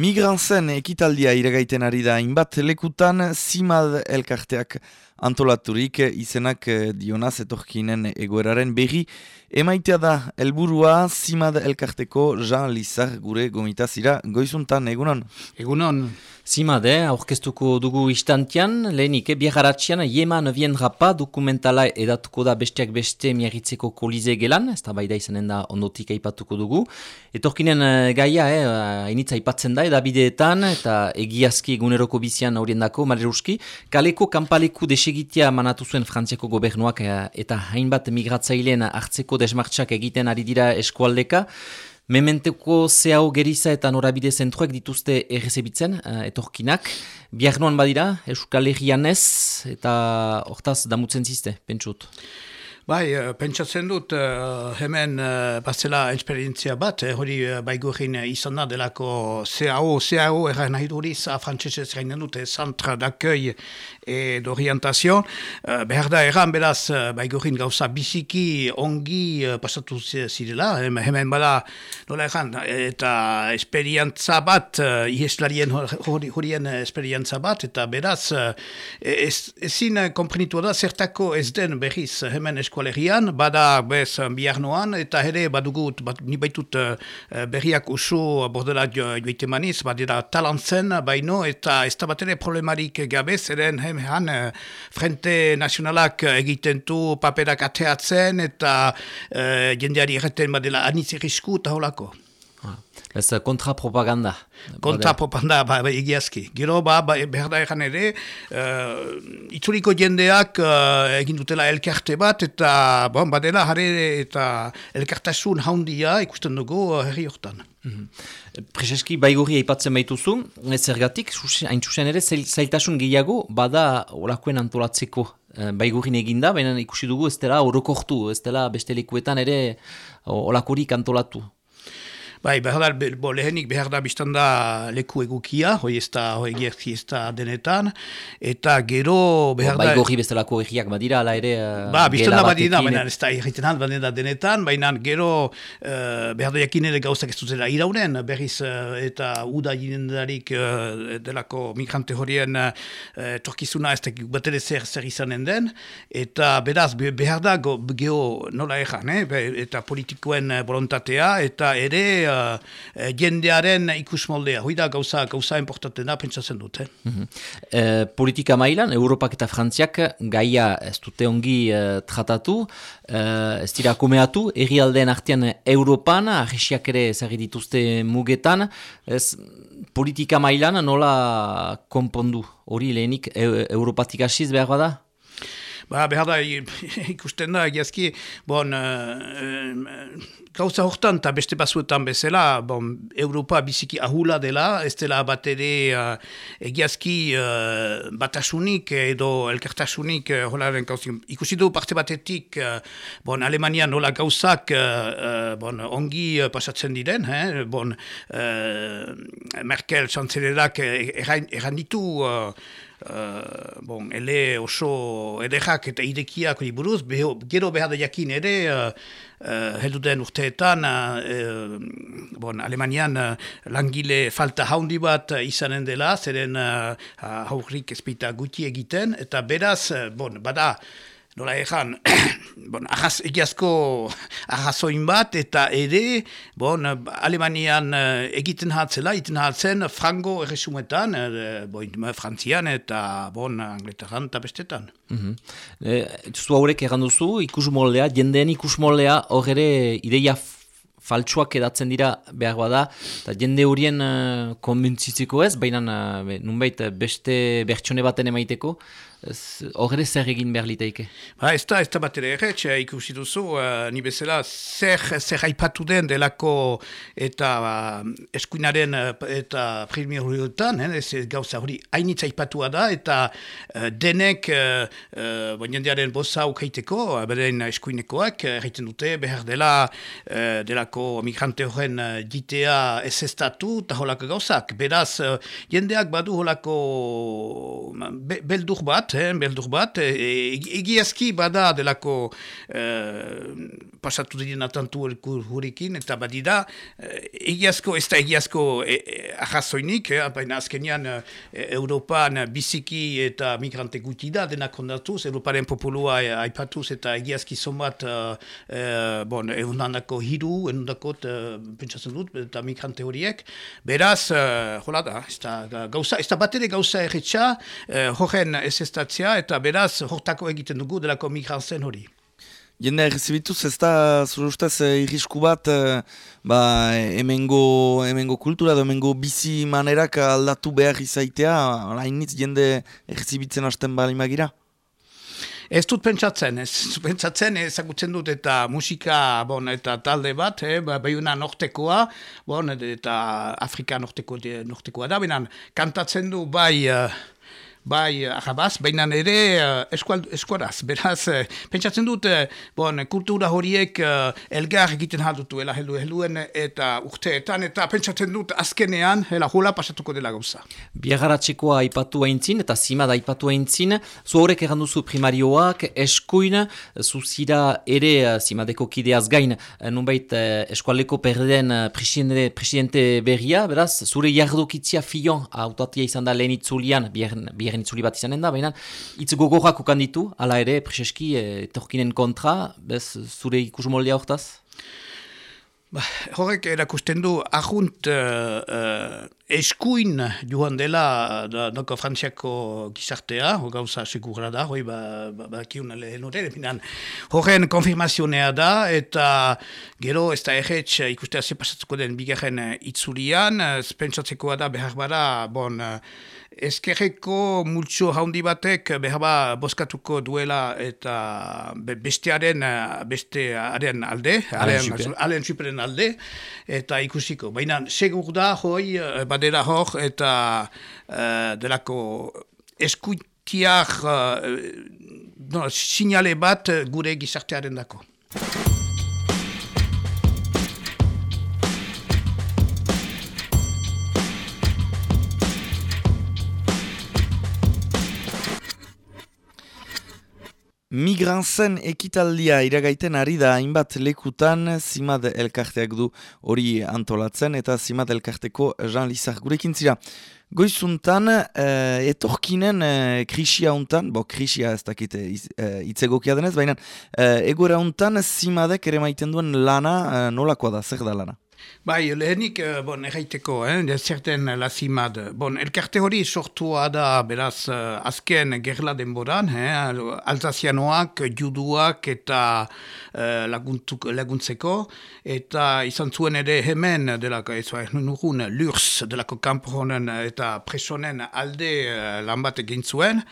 Migrantzen ekitaldia iragaiten ari da inbat lekutan Simad elkarteak antolaturik izenak eh, dionaz etorkinen egoeraren berri emaitea da helburua Simad elkarteko Jean Lizar gure gomitazira goizuntan egunon. Egunon. Zimade, aurkeztuko dugu istantian, lehenik, eh, biagaratxian, Yeman viendra pa dokumentala edatuko da besteak beste miagitzeko kolize gelan, ez da baida izanen da ondotik aipatuko dugu. Etorkinen eh, gaia, eh, hainitza aipatzen da, edabideetan, eta egiazki eguneroko bizian horien dako, maleruski, kaleko kanpaleku desegitea manatu zuen frantziako gobernuak eh, eta hainbat migratzailean hartzeko desmartxak egiten ari dira eskualdeka, Mementeko zehau geriza eta norabide zentruek dituzte errezebitzen, uh, etorkinak. Biarnoan badira, Euskal Herrian ez, eta hortaz damutzen ziste, pentsut. Bai, uh, pentsatzen dut, uh, hemen uh, bazela esperientzia bat, eh, hori baigurin izan da delako CAO, CAO erra nahi duriz, frantzesez gainen dute, Centre d'Accueil et d'Orientation. Behar da erran beraz, baigurin gauza biziki ongi pasatu zirela, hemen bada, nola erran, eta esperientza bat, ieslarien horien esperientza bat, eta beraz, uh, ezin ez komprenitu da, zertako ez den berriz hemen eskola eskolegian, bada bez biarnoan, eta ere badugut, bat, ni baitut uh, berriak usu bordela joite maniz, badira talantzen, baino, eta ez da bat ere problemarik gabe, zeren uh, Frente Nazionalak egiten du paperak ateatzen, eta uh, jendeari erreten badela anitz irrisku eta holako. Ez kontrapropaganda. Kontrapropaganda, ba, ba, egiazki. Gero, ba, ba behar da egan ere, uh, itzuliko jendeak uh, egin dutela elkarte bat, eta, bon, badela, jare, eta elkartasun haundia ikusten dugu uh, herri hortan. Mm -hmm. Prezeski, baigurri aipatzen baituzu, zergatik, hain txusen ere, zailtasun gehiago, bada olakoen antolatzeko baigurin eginda, baina ikusi dugu ez dela orokortu, ez dela beste likuetan ere olakorik antolatu. Bai, behar da, bo, lehenik behar da biztan da leku egukia, hoi ez da, hoi ez da denetan, eta gero behar da... Bai, gorri bezalako egiak badira, ala ere... Uh, ba, biztan da badira, baina ez da egiten hant badena denetan, baina gero uh, behar da jakin ere gauzak ez dutela iraunen, berriz uh, eta uda jinendarik uh, delako migrante horien uh, torkizuna ez da bat ere zer, zer izanen den, eta beraz, behar da geho nola egan, eh? eta politikoen volontatea, eta ere uh, jendearen ikusmoldea. Hoi da gauza, gauza importanten da, pentsatzen dut. Eh? Mm politika mailan, Europak eta Frantziak gaia ez dute ongi uh, tratatu, uh, ez dira komeatu, erri aldean artean Europan, ahesiak ere ezagri dituzte mugetan, ez, politika mailan nola konpondu hori lehenik e Europatik hasiz behar bada? Ba, behar da, ikusten da, egiazki, bon, gauza hortan eta beste basuetan bezala, bon, Europa biziki ahula dela, ez dela bat ere uh, egiazki uh, batasunik edo elkartasunik uh, holaren Ikusi du parte batetik, uh, bon, Alemania nola gauzak uh, bon, ongi pasatzen diren, eh? bon, uh, Merkel chantzelerak erran ditu, Uh, bon, ele oso edekak eta idekiak buruz, beho, gero behar jakin ere, uh, uh, heldu den urteetan, uh, bon, Alemanian uh, langile falta haundi bat uh, izanen dela, zeren uh, haurrik espita guti egiten, eta beraz, uh, bon, bada, nola egan, bon, ahaz, egiazko ahazoin bat, eta ere, bon, Alemanian uh, egiten hatzela, egiten hatzen frango erresumetan, uh, bon, frantzian eta bon, angletaran eta bestetan. Mm -hmm. e, Zutu haurek egan duzu, ikus moldea, jendeen ikus moldea, hor ere ideia faltsuak edatzen dira behar bada, eta jende horien uh, konbentzitziko ez, baina uh, nunbait beste bertsone baten emaiteko, horre zer egin behar liteike? Ba, ez da, ez da bat ere erretx, ikusi duzu, uh, ni bezala, zer, zer haipatu den delako eta uh, eskuinaren eta primio horietan, eh, ez gauza hori hainitza haipatua da, eta uh, denek uh, uh, jendearen bosa ukaiteko, uh, beren eskuinekoak, erraiten dute, behar dela uh, delako migrante horren ditea ez estatu, eta holako gauzak. Beraz, uh, jendeak badu holako be, beldur bat, bat, eh, beldur bat, e, egiazki bada delako e, pasatu dira tantu hurikin, eta badida, egiazko, ez da egiazko e, e, ahazoinik, eh, baina azkenian e, Europan biziki eta migrante guti da, denak ondatuz, Europaren populua aipatuz, eta egiazki zonbat, e, bon, egunandako hiru, egunandako, pentsatzen dut, eta migrante horiek, beraz, hola da, ez da, gauza, ez da bat ere gauza erretxa, horren ez estatzea, eta beraz, hortako egiten dugu delako migrantzen hori. Jende errezibituz, ez da, zure ustez, eh, irrisku bat, eh, ba, emengo, emengo kultura, edo emengo bizi manerak aldatu behar izaitea, hainitz jende errezibitzen hasten bali magira? Ez dut pentsatzen, ez pentsatzen ezagutzen dut eta musika bon, eta talde bat, eh, ba, baiuna nortekoa, bon, eta Afrika norteko, nortekoa da, benan kantatzen du bai... Uh, bai ahabaz, baina ere uh, eskuaraz. Beraz, uh, pentsatzen dut, uh, bon, kultura horiek uh, elgar egiten haldutu, ela heldu helduen eta urteetan, eta pentsatzen dut azkenean, hela hula pasatuko dela gauza. Biagaratxekoa aipatu haintzin, eta zima da aipatu haintzin, zu horrek erranduzu primarioak, eskuin, zuzira ere zimadeko kideaz gain, nunbait eskualeko perden presidente, presidente berria, beraz, zure jardokitzia fion, autatia izan da lehen itzulian, biherren itzuli bat izanen da, baina itz gogorrak ukan ditu, ala ere, preseski, e, torkinen kontra, bez, zure ikus moldea hortaz? Ba, horrek erakusten du ahunt uh, uh, eskuin joan dela da, doko frantziako gizartea, ho gauza segura da, hoi ba, ba, ba kiun lehen horren konfirmazionea da, eta gero ez da erretz ikustea zepasatuko den bigarren itzulian, pentsatzeko da behar bada, bon, Ezkerreko multxo haundi batek behaba boskatuko duela eta bestearen bestearen alde, alen superen alde, eta ikusiko. Baina segur da hoi badera hor eta uh, delako eskuitiak uh, no, sinale bat gure gizartearen dako. Migrantzen ekitaldia iragaiten ari da hainbat lekutan Zimad Elkarteak du hori antolatzen eta Zimad Elkarteko Jean Lizar gurekin zira. Goizuntan, eh, etorkinen eh, krisia untan, bo krisia ez dakit eh, eh itzegokia denez, baina eh, egora untan Zimadek ere maiten duen lana eh, nolakoa da, zer da lana? Bai, lehenik, eh, bon, erraiteko, eh, zerten lazimad. Bon, elkarte hori sortua da, beraz, uh, azken gerla denboran, eh, alzazianoak, juduak eta uh, laguntzeko, eta izan zuen ere hemen, delako, ez nurun, lurs, delako kamponen eta presonen alde uh, lan bat egin zuen,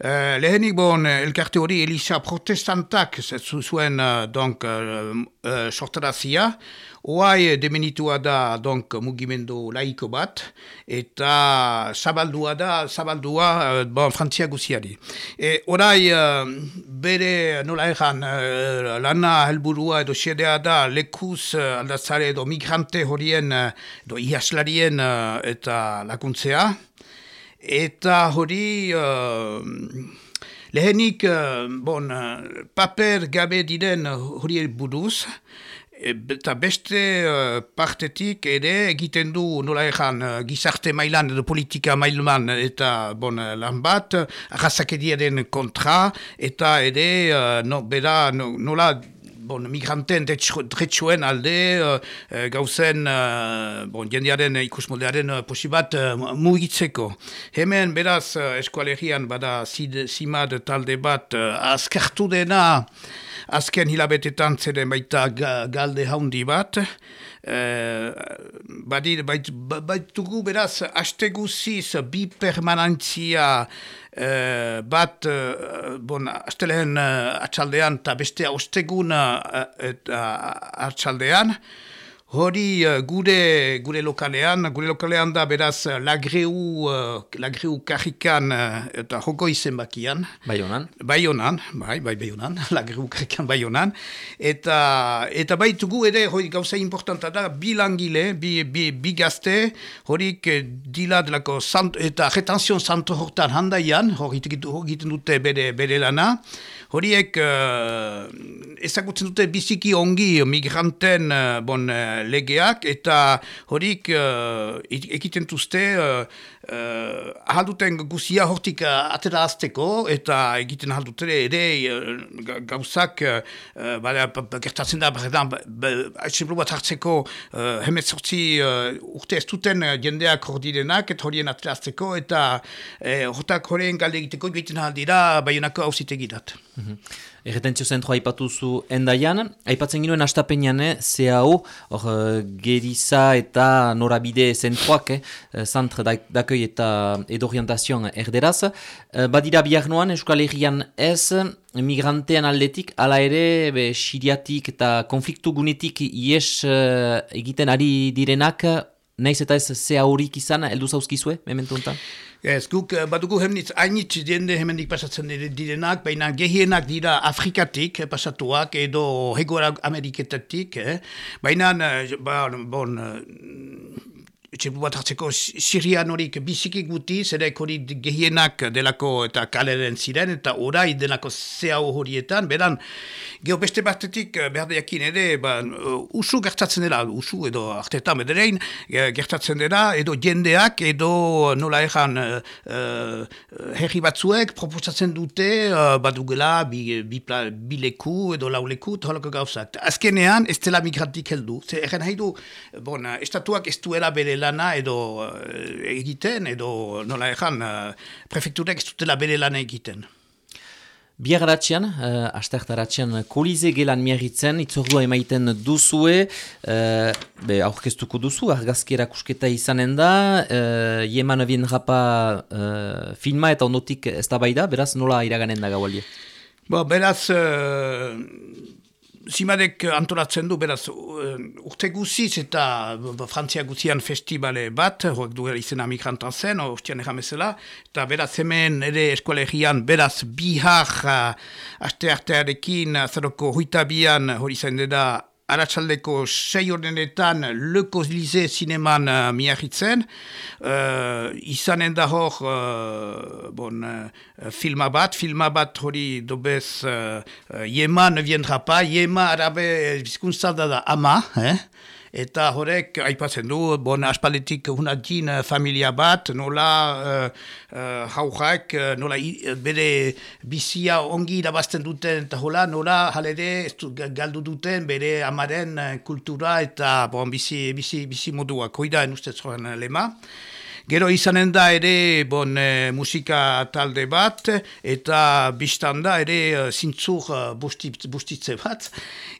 Uh, lehenik bon, elkarte hori Elisa protestantak zuen uh, donc, uh, uh, sortarazia, Oai demenitua da donc, mugimendu laiko bat, eta zabaldua da, zabaldua uh, bon, frantzia guziari. E, orai, uh, bere nola egan, uh, lana helburua edo xedea da lekuz uh, aldatzare edo migrante horien, edo iaslarien eta lakuntzea. Eta hori... Lehenik, bon, paper gabe diren hori buruz, eta beste uh, partetik ere egiten du nola egan uh, gizarte mailan edo politika mailan eta bon, lan bat, arrazakediaren kontra eta ere uh, no, bera no, nola bon, migranten dretsuen alde uh, gauzen uh, bon, jendearen ikusmoldearen uh, posibat uh, mugitzeko. Hemen beraz uh, eskualegian bada zimad talde bat uh, azkartu dena azken hilabetetan zeren baita galde haundi bat, Uh, badir, bait, baitugu beraz, haste guziz bi permanentzia uh, bat, uh, bon, haste lehen uh, atxaldean eta beste ostegun uh, atxaldean, Hori uh, gure, gure lokalean, gure lokalean da beraz lagreu, uh, lagreu karrikan eta joko izen bakian. Bai honan? Bai honan, bai, bai, bai honan, lagreu karrikan bai honan. Eta, eta baitugu ere, hori gauza importanta da, bi langile, bi, bi, bi gazte, horik dila delako sant, eta retenzion santo hortan handaian, hori egiten dute bere, bere lana. Horiek uh, ezagutzen dute biziki ongi migranten uh, bon, uh, legeak eta horik uh, ekiten duzte uh, uh, ahalduten guzia hortik uh, atera azteko eta egiten ahalduten ere uh, gauzak uh, bada, gertatzen da berdan aitzeblu bat hartzeko uh, hemet sortzi uh, urte ez duten jendeak hor direnak horien atera eta uh, hortak horien galde egiteko egiten ahaldira baionako hausitegirat. Mm Erretentzio zentroa aipatuzu endaian, aipatzen ginoen astapenean, eh, hor geriza eta norabide zentroak, eh, zantre dakoi eta edorientazioan erderaz. Uh, badira bihar noan, Euskal Herrian ez, migrantean aldetik, ala ere, be, siriatik eta konfliktu gunetik ies uh, egiten ari direnak, naiz eta ez CAO-rik izan, eldu zauzkizue, mementu enten? Ez, guk uh, badugu hemnitz, hainitz diende hemendik pasatzen direnak, baina gehienak dira Afrikatik pasatuak edo Hegora Ameriketatik, eh? baina, uh, bon, etxebu bat hartzeko sirian horik biziki guti, zerek hori gehienak delako eta kaleren ziren, eta orai delako zehau horietan, beran, geopeste batetik eh, berdeakin ere, ba, uh, usu gertatzen dela, usu edo artetan bederein, gertatzen dela, edo jendeak, edo nola egan uh, uh, herri batzuek proposatzen dute, uh, badugela, bi, bi, bi leku edo lauleku, eta holako gauzak. Azkenean, ez dela migrantik heldu, zer egen haidu, bon, estatuak ez duela bere lana edo uh, egiten, edo nola ezan, uh, prefekturek ez dutela bere lana egiten. Biar aratzean, uh, asteartaratzean, kolize gelan miarritzen, itzordua emaiten duzue, uh, be, aurkeztuko duzu, argazkiera kusketa izanen da, uh, jeman abien rapa uh, filma eta ondotik ez da bai da, beraz nola iraganen da gaualie? Bo, beraz, uh, Zimadek antolatzen du, beraz, uh, urte guziz eta Frantzia guzian festibale bat, horrek du izena migrantan zen, ortean erramezela, eta beraz hemen ere eskualegian, beraz bihar uh, aste artearekin, zaroko huitabian hori zen deda aratsaldeko sei ordenetan Lekoz Lize zineman uh, miahitzen. Uh, izanen da hor uh, Yema ne viendra pa, Yema arabe da ama? Eta horrek aipatzen du, bon, aspaletik hunatin uh, familia bat, nola uh, haujak, nola bere bizia ongi irabazten duten, eta hola, nola halede galdu duten bere amaren kultura eta bon, bizi, bizi, bizi modua, koida enustez joan lema. Gero izanen da ere bon, e, musika talde bat, eta biztan da ere e, zintzur e, bustitze bat.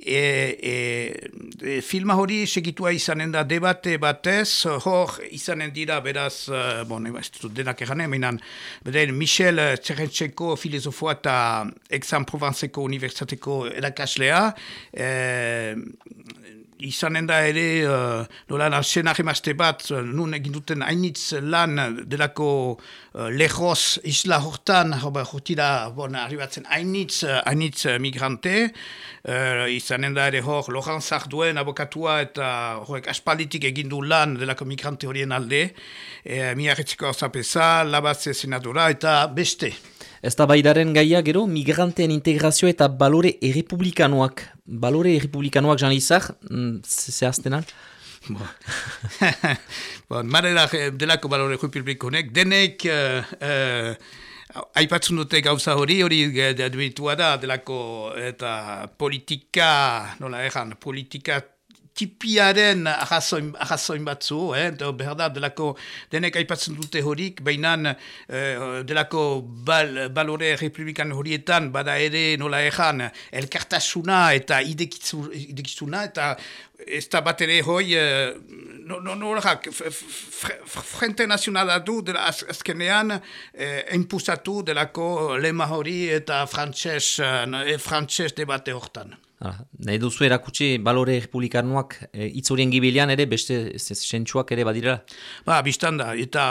E, e, filma hori segitua izanen da debate batez, hor izanen dira beraz, bon, ez dut denak egan eminan, beden Michel Txerrentzeko filosofoa eta Exan-Provenceko Unibertsitateko erakaslea, e, izanen da ere, uh, nola nasenak emazte bat, uh, nun egin duten hainitz lan delako uh, lehoz isla hortan, hortira, bon, arribatzen hainitz, hainitz migrante, uh, izanen da ere hor, Lohan Zarduen abokatua eta horrek aspalditik egin du lan delako migrante horien alde, uh, miarretziko zapesa, labaz senadora eta beste. Ez da baidaren gaia gero, migranteen integrazio eta balore errepublikanoak. Balore errepublikanoak jan izar, mm, zehaztenan? bon, marera eh, delako balore errepublikonek, denek uh, uh, aipatzen dute gauza hori, hori duitua da, delako eta politika, nola egan, politika tipiaren ahazoin, ahazoin batzu, eh? behar da, delako denek aipatzen dute horik, baina eh, delako bal, balore republikan horietan, bada ere nola ejan, elkartasuna eta idekizuna, eta ez da bat ere hoi, eh, no, no, no, frente nazionala du, dela azkenean, eh, impusatu delako lema hori eta frantxez, eh, frantxez debate hortan. Nahi duzu erakutsi balore republikanoak e, hitz horien gibilean ere beste sentsuak ere badira? Ba, biztan da, eta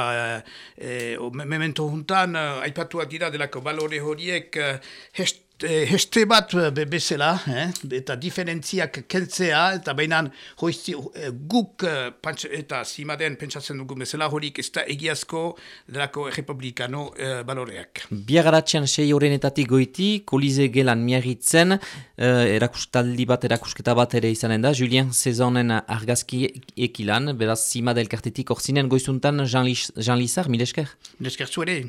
e, memento juntan, aipatuak dira delako balore horiek hest Eh, heste bat eh, bezala, eh? eta diferentziak keltzea, eta baina eh, guk eta zimaden pentsatzen dugu bezala horik ez da egiazko delako republikano eh, baloreak. Biagaratxean sei horrenetatik goiti, kolize gelan miagitzen, eh, erakustaldi bat, erakusketa bat ere izanen da, Julien Sezonen argazki ekilan, beraz zimad elkartetik orzinen goizuntan Jean, Jean Lizar, milesker? Milesker zuere.